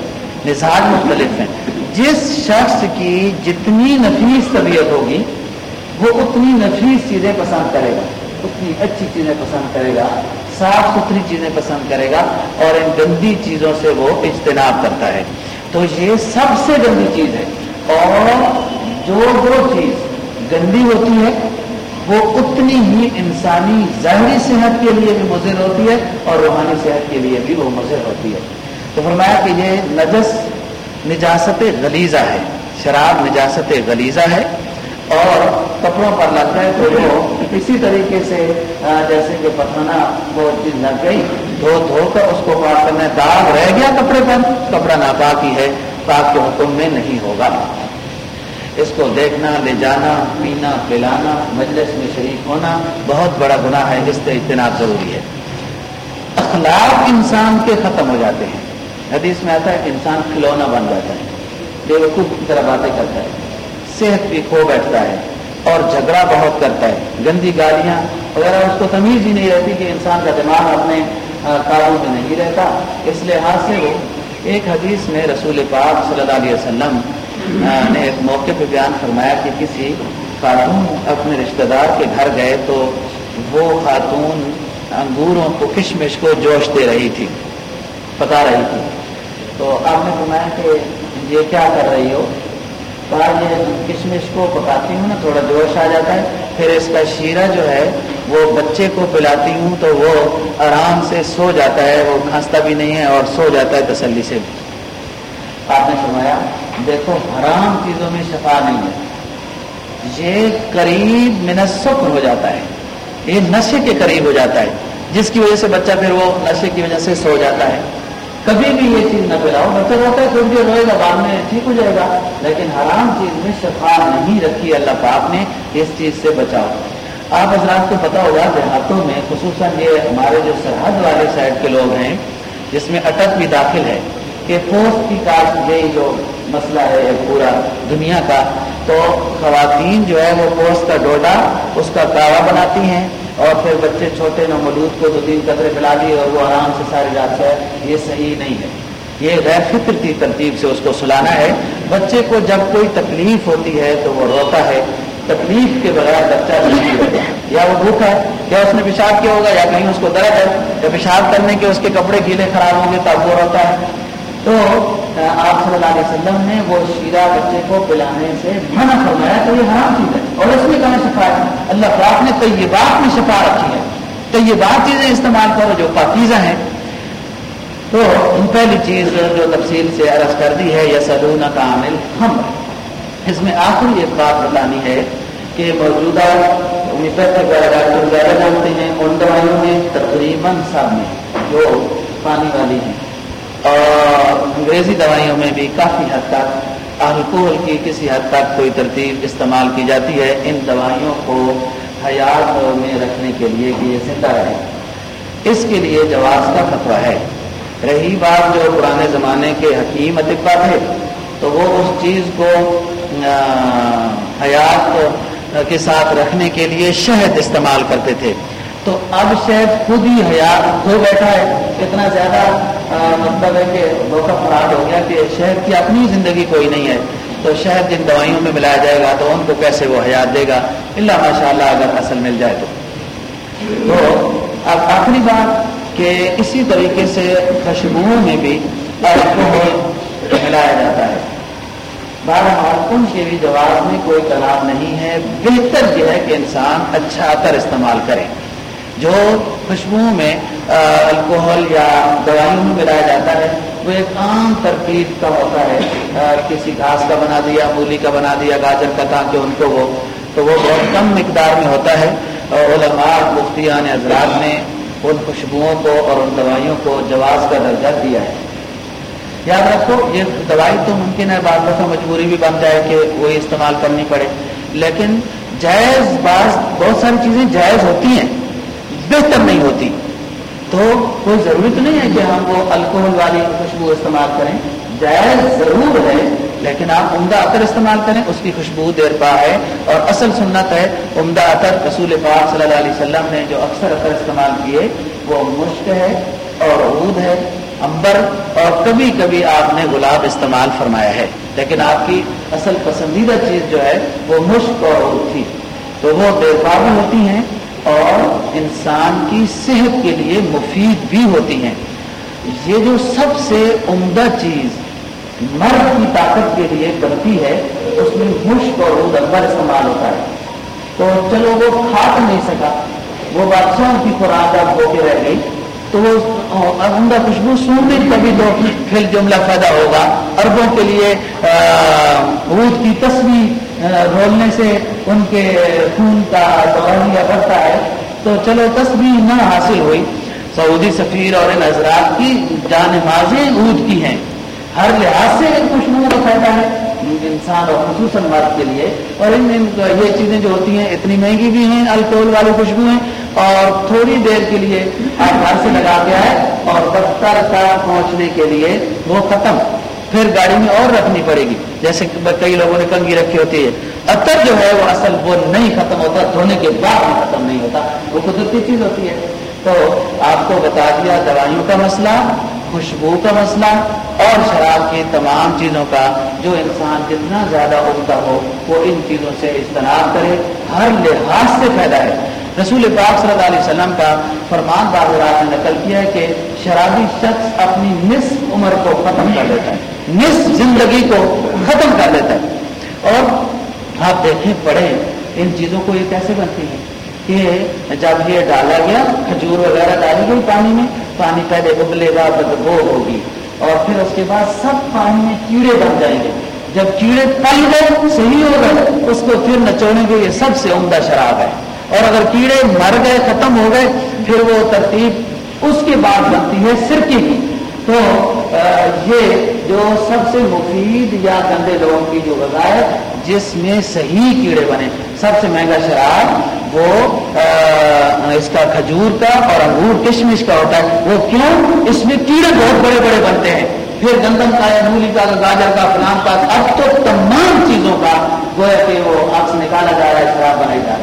مزاج مختلف ہیں۔ جس شخص کی جتنی نفیس طبیعت ہوگی، وہ اتنی نفیس چیزیں پسند کرے گا۔ اتنی اچھی چیزیں پسند کرے گا، صاف ستھری چیزیں پسند کرے گا اور ان گندی چیزوں سے وہ اجتناب کرتا ہے۔ تو یہ سب سے گندی چیز ہے۔ اور جو جو چیز گندی ہوتی ہے، وہ اتنی ہی انسانی ظاہری صحت کے لیے بھی مضر ہوتی ہے اور روحانی صحت کے لیے بھی وہ مضر ہوتی ہے۔ تو فرمایا کہ یہ نجس نجاست غلیزہ ہے، شراب نجاست غلیزہ ہے۔ اور کپڑوں پر لگ گئے تو وہ اسی طریقے سے جیسے کہ پتھانا وہ چیز لگ گئی، دھو دھو کر اس کو پاک کرنا داغ رہ گیا کپڑے پر۔ کپڑا ناپاک ہی ہے، پاک کے حکم میں نہیں ہوگا۔ اس کو دیکھنا، لے جانا، پینا، پلانا، مجلس میں شریک ہونا بہت بڑا گناہ ہے جس سے اجتناب ضروری ہے۔ اخلاق انسان کے ختم ہو جاتے ہیں۔ حدیث میں آتا ہے انسان کھلونا بن جاتا ہے، بے وقوف کی طرح باتیں کرتا ہے۔ صحت بھی کھو بیٹھتا ہے اور جھگڑا بہت کرتا ہے، گندی گالیاں وغیرہ، اس کو تمیز ہی نہیں رہتی کہ انسان کا دماغ اپنے قابو میں نہیں رہتا۔ اس لحاظ سے وہ ایک حدیث میں رسول پاک صلی اللہ علیہ وسلم نے ایک موقع پہ بیان فرمایا کہ کسی خاتون اپنے رشتہ دار کے گھر گئے تو وہ خاتون انگوروں کو کشمش کو جوش دے رہی تھی پکا رہی تھی۔ تو آپ نے فرمایا کہ یہ کیا کر رہی ہو؟ کہا یہ کشمش کو پکاتی ہوں نا، تھوڑا جوش آ جاتا ہے۔ پھر اس کا شیرہ جو ہے، وہ بچے کو پلاتی ہوں تو وہ آرام سے سو جاتا ہے۔ وہ کھانستا بھی نہیں ہے اور سو جاتا ہے تسلی سے۔ بھی آپ نے فرمایا، دیکھو، حرام چیزوں میں شفا نہیں ہے۔ یہ قریب منسک ہو جاتا ہے۔ یہ نشے کے قریب ہو جاتا ہے، جس کی وجہ سے بچہ پھر وہ نشے کی وجہ سے سو جاتا ہے۔ کبھی بھی یہ چیز نہ پلاؤ بچہ مطلب روتا ہے تھوڑی دیر روئے گا، بعد میں ٹھیک ہو جائے گا، لیکن حرام چیز میں شفا نہیں رکھی اللہ پاک نے اس چیز سے بچاؤ۔ آپ حضرات کو پتا ہوگا دیہاتوں میں، خصوصاً یہ ہمارے جو سرحد والے سائڈ کے لوگ ہیں، جس میں اٹک بھی داخل ہے، کہ پوسٹ کی کاشت یہی جو مسئلہ ہے پورا دنیا کا، تو خواتین جو ہے وہ پوسٹ کا ڈوڈا، اس کا کاوا بناتی ہیں۔ اور پھر بچے چھوٹے نو ملود کو دو تین قطرے پلا دیے اور وہ آرام سے ساری رات سے یہ صحیح نہیں ہے۔ یہ غیر فکر کی ترتیب سے اس کو سلانا ہے۔ بچے کو جب کوئی تکلیف ہوتی ہے تو وہ روتا ہے۔ تکلیف کے بغیر بچہ نہیں ہوگا یا وہ بھوکا ہے کیا اس نے پیشاب کیا ہوگا، یا کہیں اس کو درد ہے۔ یا پیشاب کرنے کے اس کے کپڑے گیلے خراب ہوں گے تب وہ ہوتا ہے۔ تو آپ صلی اللہ علیہ وسلم نے وہ شیرہ بچے کو پلانے سے منع فرمایا تو یہ حرام چیز ہے۔ اور اس میں کہاں شفا ہے؟ اللہ پاک نے طیبات میں شفا رکھی ہے۔ طیبات چیزیں استعمال کرو جو پاکیزہ ہیں۔ تو پہلی چیز جو تفصیل سے عرض کر دی ہے یا سلون کا عامل ہم اس میں آخری ایک بات بتانی ہے کہ موجودہ ڈاکٹر زیادہ جانتے ہیں، ان دوائیوں میں تقریباً سب میں جو پانی والی ہیں۔ اور انگریزی دوائیوں میں بھی کافی حد تک الکوہل کی کسی حد تک کوئی ترتیب استعمال کی جاتی ہے، ان دوائیوں کو حیات میں رکھنے کے لیے کہ یہ زندہ رہے اس کے لیے جواز کا خطرہ ہے۔ رہی بات جو پرانے زمانے کے حکیم اطبا تھے، تو وہ اس چیز کو حیات کے ساتھ رکھنے کے لیے شہد استعمال کرتے تھے۔ تو اب شہد خود ہی حیات ہو بیٹھا ہے۔ اتنا زیادہ مطلب ہے کہ دھوکہ فراد ہو گیا کہ شہد کی اپنی زندگی کوئی نہیں ہے۔ تو شہد جن دوائیوں میں ملایا جائے گا تو ان کو کیسے وہ حیات دے گا؟ اللہ ماشاء اللہ اگر اصل مل جائے تو۔ تو اب آخری بات کہ اسی طریقے سے خوشبوؤں میں بھی ملایا جاتا ہے۔ بارہ ان کے بھی جواب میں کوئی کلام نہیں ہے۔ بہتر یہ ہے کہ انسان اچھا عطر استعمال کرے۔ جو خوشبوؤں میں الکوہل یا دوائیوں میں ملایا جاتا ہے، وہ ایک عام ترکیب کا ہوتا ہے۔ کسی گھاس کا بنا دیا، مولی کا بنا دیا، گاجر کا، تاکہ ان کو وہ، تو وہ بہت کم مقدار میں ہوتا ہے۔ علماء، مفتیان، حضرات نے ان خوشبوؤں کو اور ان دوائیوں کو جواز کا درجہ دیا ہے۔ یاد رکھو، یہ دوائی تو ممکن ہے، بعض دفعہ مجبوری بھی بن جائے کہ وہی استعمال کرنی پڑے، لیکن جائز، بعض، بہت ساری چیزیں جائز ہوتی ہیں۔ بہتر نہیں ہوتی۔ تو کوئی ضروری تو نہیں ہے کہ ہم وہ الکوہل والی خوشبو استعمال کریں۔ جائز ضرور ہے، لیکن آپ عمدہ عطر استعمال کریں، اس کی خوشبو دیر پا ہے۔ اور اصل سنت ہے، عمدہ عطر رسول پاک صلی اللہ علیہ وسلم نے جو اکثر عطر استعمال کیے، وہ مشک ہے اور عود ہے امبر اور کبھی کبھی آپ نے گلاب استعمال فرمایا ہے۔ لیکن آپ کی اصل پسندیدہ چیز جو ہے، وہ مشک اور عود تھی۔ تو وہ بے بھی ہوتی ہیں اور انسان کی صحت کے لیے مفید بھی ہوتی ہیں۔ یہ جو سب سے عمدہ چیز مرد کی طاقت کے لیے بنتی ہے، اس میں مشک اور رود اکبر استعمال ہوتا ہے۔ تو چلو، وہ کھا تو نہیں سکا۔ وہ بادشاہ کی خوراک اب ہو کے رہ گئی، تو وہ عمدہ خوشبو سنتے کبھی تو پھر جملہ پیدا ہوگا۔ اربوں کے لیے رود کی تصویر رولنے سے ان کے خون کا دوڑیا بڑھتا ہے، تو چلو تصویر نہ حاصل ہوئی۔ سعودی سفیر اور ان حضرات کی جان ماضی عود کی ہیں۔ ہر لحاظ سے خوشبو کا فائدہ ہے۔ انسان اور خصوصاً مرد کے لیے۔ اور ان یہ چیزیں جو ہوتی ہیں، اتنی مہنگی بھی ہیں الکوہل والی خوشبو ہیں۔ اور تھوڑی دیر کے لیے آپ گھر سے لگا کے آئے اور دفتر کا پہنچنے کے لیے وہ ختم۔ پھر گاڑی میں اور رکھنی پڑے گی۔ جیسے کئی لوگوں نے کنگھی رکھی ہوتی ہے۔ اتر جو ہے وہ اصل وہ نہیں ختم ہوتا، دھونے کے بعد بھی ختم نہیں ہوتا، وہ قدرتی چیز ہوتی ہے۔ تو آپ کو بتا دیا، دوائیوں کا مسئلہ، خوشبو کا مسئلہ اور شراب کی تمام چیزوں کا، جو انسان جتنا زیادہ عمدہ ہو، وہ ان چیزوں سے اجتناب کرے۔ ہر لحاظ سے فائدہ ہے۔ رسول پاک صلی اللہ علیہ وسلم کا فرمان بابرات نے نقل کیا ہے کہ شرابی شخص اپنی نصف عمر کو ختم کر دیتا ہے۔ نصف زندگی کو ختم کر دیتا ہے۔ اور آپ دیکھیں پڑھیں، ان چیزوں کو یہ کیسے بنتی ہے کہ جب یہ ڈالا گیا، کھجور وغیرہ ڈالی گئی پانی میں، پانی پہلے ابلے گا بدبو ہوگی۔ اور پھر اس کے بعد سب پانی میں کیڑے بن جائیں گے۔ جب کیڑے پل گئے، صحیح ہو گئے، اس کو پھر نچوڑیں گے، یہ سب سے عمدہ شراب ہے۔ اور اگر کیڑے مر گئے، ختم ہو گئے، پھر وہ ترتیب اس کے بعد بنتی ہے سرکی کی۔ تو یہ جو سب سے مفید یا گندے لوگوں کی جو غذا ہے جس میں صحیح کیڑے بنے۔ سب سے مہنگا شراب وہ اس کا کھجور کا اور انگور، کشمش کا ہوتا ہے۔ وہ کیوں؟ اس میں کیڑے بہت بڑے بڑے بنتے ہیں۔ پھر گندم کا یا مولی کا، گاجر کا فلام کا، اب تو تمام چیزوں کا گویا کہ وہ آپ سے نکالا جا رہا ہے، شراب بنائی جا رہی ہے۔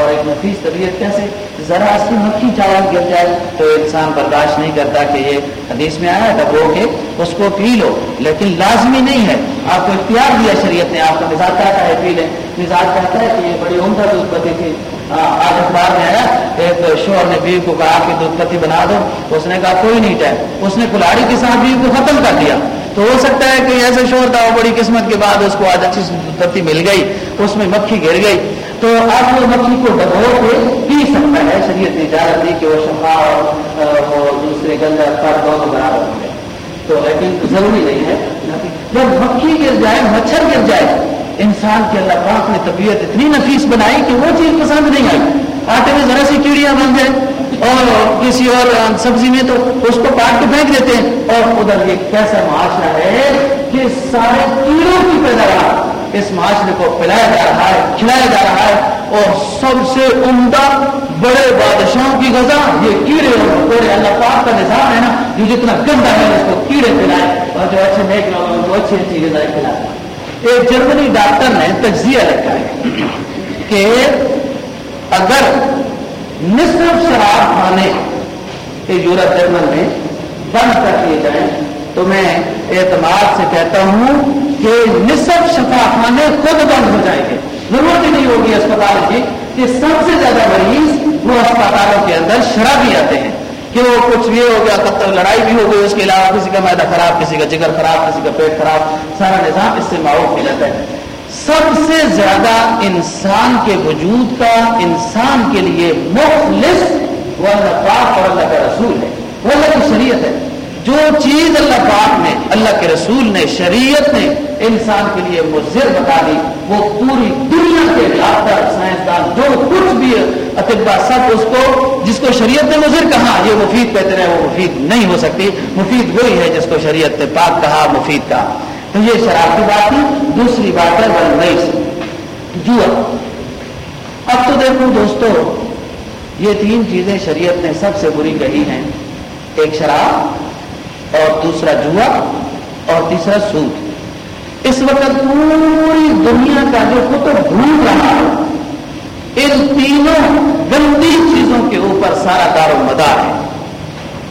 اور ایک نفیس طبیعت کیسے ذرا اس سی مکھی چاول گر جائے تو انسان برداشت نہیں کرتا کہ یہ حدیث میں آیا تھا وہ کہ اس کو پی لو، لیکن لازمی نہیں ہے۔ آپ کو اختیار دیا شریعت نے، آپ کا مزاج کہتا ہے پی لیں۔ مزاج کہتا ہے کہ یہ بڑی عمدہ دودھ پتی تھی۔ آج اخبار میں آیا، ایک شوہر نے بیوی کو کہا کہ دودھ پتی بنا دو۔ اس نے کہا، کوئی نہیں ٹائم۔ اس نے کلاڑی کے ساتھ بیوی کو ختم کر دیا۔ تو ہو سکتا ہے کہ ایسے شوہر تھا، وہ بڑی قسمت کے بعد اس کو آج اچھی پتی مل گئی، اس میں مکھی گر گئی۔ تو آپ وہ مکھی کو ڈبو کے پی سکتا ہے، شریعت نے اجازت دی کہ وہ شفا اور وہ دوسرے گندر پر دونوں برابر ہو گئے تو لیکن ضروری نہیں ہے۔ جب مکھی گر جائے، مچھر گر جائے، انسان کے اللہ پاک نے طبیعت اتنی نفیس بنائی کہ وہ چیز پسند نہیں آئی۔ آٹے میں ذرا سی کیڑیاں بن جائیں اور کسی اور سبزی میں تو اس کو کاٹ کے پھینک دیتے ہیں۔ اور ادھر یہ کیسا معاشرہ ہے کہ سارے کیڑوں کی پیداوار اس معاشرے کو پلایا جا رہا ہے، کھلایا جا رہا ہے اور سب سے عمدہ بڑے بادشاہوں کی غذا یہ کیڑے اور اللہ پاک کا نظام ہے نا جو جتنا گندا ہے، اس کو کیڑے پلائے اور جو اچھے نیک لوگ ان کو اچھی اچھی غذائیں کھلائے۔ ایک جرمنی ڈاکٹر نے تجزیہ رکھا ہے کہ اگر نصف شراب کھانے یورپ جرمن میں بند کر دیے جائیں تو میں اعتماد سے کہتا ہوں کہ نصف شفا خانے خود بند ہو جائیں گے۔ ضرورت ہی نہیں ہوگی اسپتال کی کہ سب سے زیادہ مریض وہ اسپتالوں کے اندر شرابی آتے ہیں۔ کہ وہ کچھ بھی ہو گیا، تب تک لڑائی بھی ہو گئی، اس کے علاوہ کسی کا میدا خراب، کسی کا جگر خراب، کسی کا پیٹ خراب، سارا نظام اس سے معروف ہو جاتا ہے۔ سب سے زیادہ انسان کے وجود کا، انسان کے لیے مخلص وہ اللہ پاک اور اللہ کا رسول ہے۔ وہ اللہ کی شریعت ہے۔ جو چیز اللہ پاک نے، اللہ کے رسول نے، شریعت نے انسان کے لیے مضر بتا دی، وہ پوری دنیا کے ڈاکٹر سائنسدان جو کچھ بھی اطبا سب اس کو، جس کو شریعت نے مضر کہا، یہ مفید کہتے رہے، وہ مفید نہیں ہو سکتی۔ مفید وہی ہے جس کو شریعت نے پاک کہا، مفید کہا۔ تو یہ شراب کی بات تھی دوسری بات ہے ون نئی جو اب تو دیکھو دوستو، یہ تین چیزیں شریعت نے سب سے بری کہی ہیں۔ ایک شراب اور دوسرا جوا اور تیسرا سود۔ اس وقت پوری دنیا کا جو کتب ڈھونڈ رہا ہے، ان تینوں گندی چیزوں کے اوپر سارا دار و مدار ہے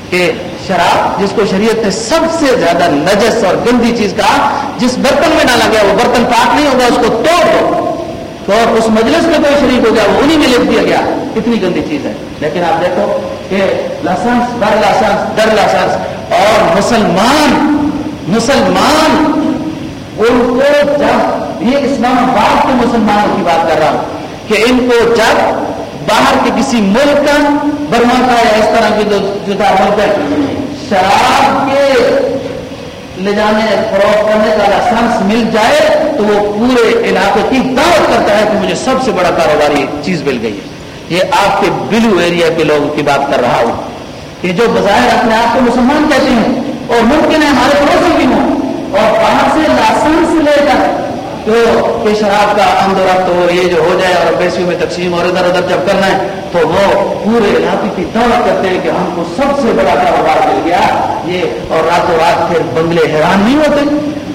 کہ شراب، جس کو شریعت نے سب سے زیادہ نجس اور گندی چیز کہا، جس برتن میں ڈالا گیا، وہ برتن پاک نہیں ہوگا، اس کو توڑ دو۔ تو اس مجلس میں کوئی شریک ہو گیا، وہ انہیں میں لکھ دیا گیا، اتنی گندی چیز ہے۔ لیکن آپ دیکھو کہ لائسنس بر لائسنس در لائسنس اور مسلمان مسلمان۔ ان کو جب یہ اسلام آباد کے مسلمانوں کی بات کر رہا ہوں کہ ان کو جب باہر کے کسی ملک کا برما کا یا اس طرح کی جو جدا ملک ہے شراب کے لے جانے فروغ کرنے کا لائسنس مل جائے تو وہ پورے علاقے کی دعوت کرتا ہے کہ مجھے سب سے بڑا کاروباری چیز مل گئی ہے۔ یہ آپ کے بلو ایریا کے لوگوں کی بات کر رہا ہوں۔ کہ جو بظاہر اپنے آپ کو مسلمان کہتے ہیں اور ممکن ہے ہمارے پڑوسی بھی ہوں اور باہر سے لائسنس لے کر تو کہ شراب کا آمد و رفت ہو یہ جو ہو جائے اور پیسوں میں تقسیم اور ادھر ادھر جب کرنا ہے تو وہ پورے علاقے کی دعوت کرتے ہیں کہ ہم کو سب سے بڑا کاروبار مل گیا یہ اور راتوں رات پھر بنگلے حیران نہیں ہوتے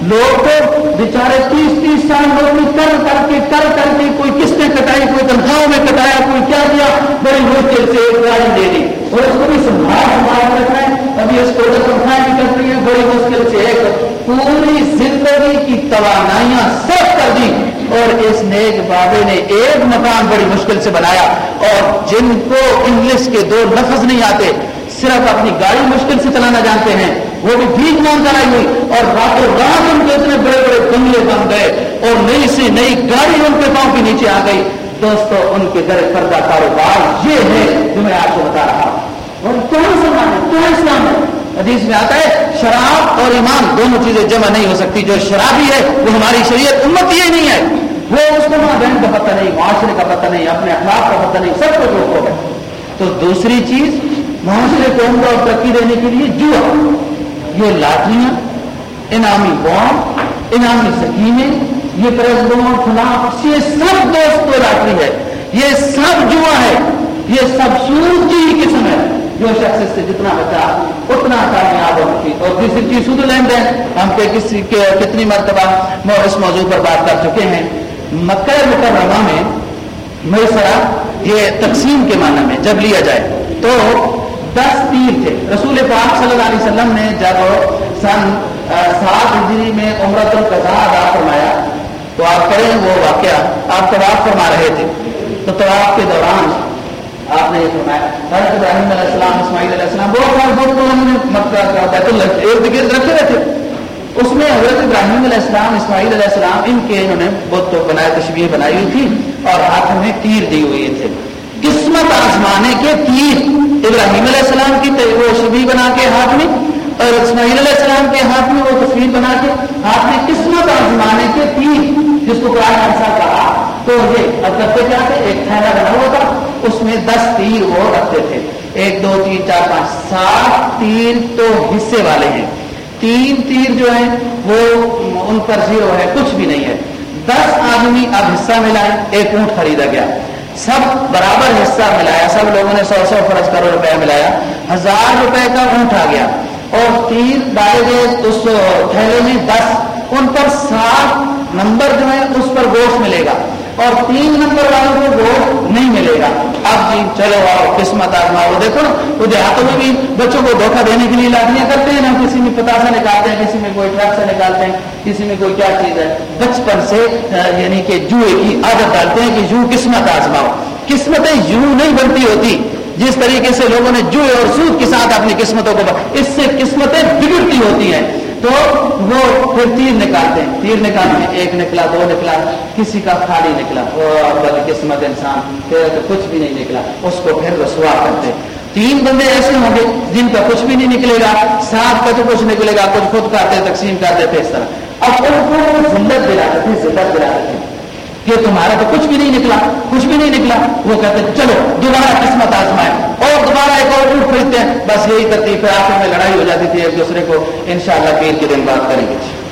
لوگ تو بےچارے تیس تیس سال نوکری کر کر کے کر کر کے کوئی قسطیں کٹائی، کوئی تنخواہوں میں کٹایا، کوئی کیا دیا، بڑی مشکل سے ایک گاڑی دے دی۔ اور اس کو بھی سنبھال سنبھال رکھنا ہے۔ ابھی اس کو تنخواہیں بھی کرتی ہیں بڑی مشکل سے ایک پوری زندگی کی توانائیاں سب کر دی۔ اور اس نیک بابے نے ایک مکان بڑی مشکل سے بنایا۔ اور جن کو انگلش کے دو لفظ نہیں آتے، صرف اپنی گاڑی مشکل سے چلانا جانتے ہیں۔ وہ بھی بھیگ مان کرائی ہوئی۔ اور راتوں رات ان کے اتنے بڑے بڑے بنگلے بن گئے۔ اور نئی سے نئی گاڑی ان کے پاؤں کے نیچے آ گئی۔ دوستو، ان کے در پردہ کاروبار یہ ہے جو میں آپ کو بتا رہا ہوں۔ اور کون سا ہے کون اسلام ہے۔ حدیث میں آتا ہے، شراب اور ایمان دونوں چیزیں جمع نہیں ہو سکتی، جو شرابی ہے، وہ ہماری شریعت امت یہ نہیں ہے۔ وہ اس کو ماں بہن کا پتہ نہیں، معاشرے کا پتہ نہیں، اپنے اخلاق کا پتہ نہیں، سب کچھ روکو ہے۔ تو دوسری چیز، معاشرے کو عمدہ اور ترقی دینے کے لیے جو یہ لاٹریاں انعامی بام انعامی سکیمیں یہ پریزبوں خلاف یہ سب دوست کو لاٹری ہے، یہ سب جوا ہے، یہ سب سود کی قسم ہے۔ جو شخص سے جتنا بچا، اتنا کامیاب ہوگی اور تیسری چیز سود لین دین، ہم کے کسی کے کتنی مرتبہ میں اس موضوع پر بات کر چکے ہیں۔ مکہ مکرمہ میں میسرا یہ تقسیم کے معنی میں جب لیا جائے، تو دس تیر تھے۔ رسول پاک صلی اللہ علیہ وسلم نے جب سن سات ہجری میں عمرت القضاء ادا فرمایا تو آپ کریں وہ واقعہ آپ طواف فرما رہے تھے۔ تو طواف کے دوران آپ نے یہ فرمایا، حضرت ابراہیم علیہ السلام، اسماعیل علیہ السلام بہت بہت تو نے بیت اللہ ارد گرد رکھے ہوئے تھے۔ اس میں حضرت ابراہیم علیہ السلام، اسماعیل علیہ السلام، ان کے انہوں نے بہت تو بنائے تشبیہ بنائی ہوئی تھی اور ہاتھ میں تیر دی ہوئی تھے قسمت آزمانے کے تیر ابراہیم علیہ السلام کی وہ شبی بنا کے ہاتھ میں۔ اور اسماعیل علیہ السلام کے ہاتھ میں وہ تصویر بنا کے ہاتھ میں قسمت آزمانے کے تیر جس کو قرآن ایسا کہا، تو یہ اب کرتے کیا تھے؟ ایک تھیلا بنا ہوا تھا، اس میں دس تیر وہ رکھتے تھے۔ ایک، دو، تین، چار، پانچ، سات تیر تو حصے والے ہیں۔ تین تیر جو ہیں، وہ ان پر زیرو ہے، کچھ بھی نہیں ہے۔ دس آدمی اب حصہ ملائے، ایک اونٹ خریدا گیا۔ سب برابر حصہ ملایا، سب لوگوں نے سو سو فرض کروڑ روپیہ ملایا۔ ہزار روپے کا اونٹ آ گیا۔ اور تیر ڈالے گئے اس تھیلے میں دس، ان پر سات نمبر جو ہے اس پر گوشت ملے گا۔ اور تین نمبر والوں کو گوشت نہیں ملے گا۔ اب جی چلو آؤ، قسمت آزما وہ دیکھو وہ دیہاتوں میں بھی بچوں کو دھوکہ دینے کے لیے لاٹیاں کرتے ہیں نا، کسی میں پتاسا نکالتے ہیں، کسی میں کوئی ٹرک سے نکالتے ہیں، کسی میں کوئی کیا چیز ہے۔ بچپن سے یعنی کہ جوئے کی عادت ڈالتے ہیں کہ یوں قسمت آزماؤ۔ قسمتیں یوں نہیں بنتی ہوتی جس طریقے سے لوگوں نے جو اور سود کے ساتھ اپنی قسمتوں کو اس سے قسمتیں بگڑتی ہوتی ہیں۔ تو وہ پھر تیر نکالتے ہیں۔ تیر نکالتے ہیں ایک نکلا، دو نکلا، کسی کا خالی نکلا۔ وہ قسمت انسان، پھر تو کچھ بھی نہیں نکلا، اس کو پھر رسوا کرتے تین بندے ایسے ہوں گے جن کا کچھ بھی نہیں نکلے گا سات کا تو کچھ نکلے گا، کچھ خود کرتے تقسیم کرتے تھے اس طرح۔ اب ان کو ذلت دلاتے تھے ذلت دلاتے تھے کہ تمہارا تو کچھ بھی نہیں نکلا، کچھ بھی نہیں نکلا۔ وہ کہتے ہیں، چلو، دوبارہ قسمت آزمائے۔ اور دوبارہ ایک اور اٹھ پھرتے ہیں۔ بس یہی کرتی پھر آخر میں لڑائی ہو جاتی تھی ایک دوسرے کو۔ انشاءاللہ شاء اللہ کے دن بات کریں گے۔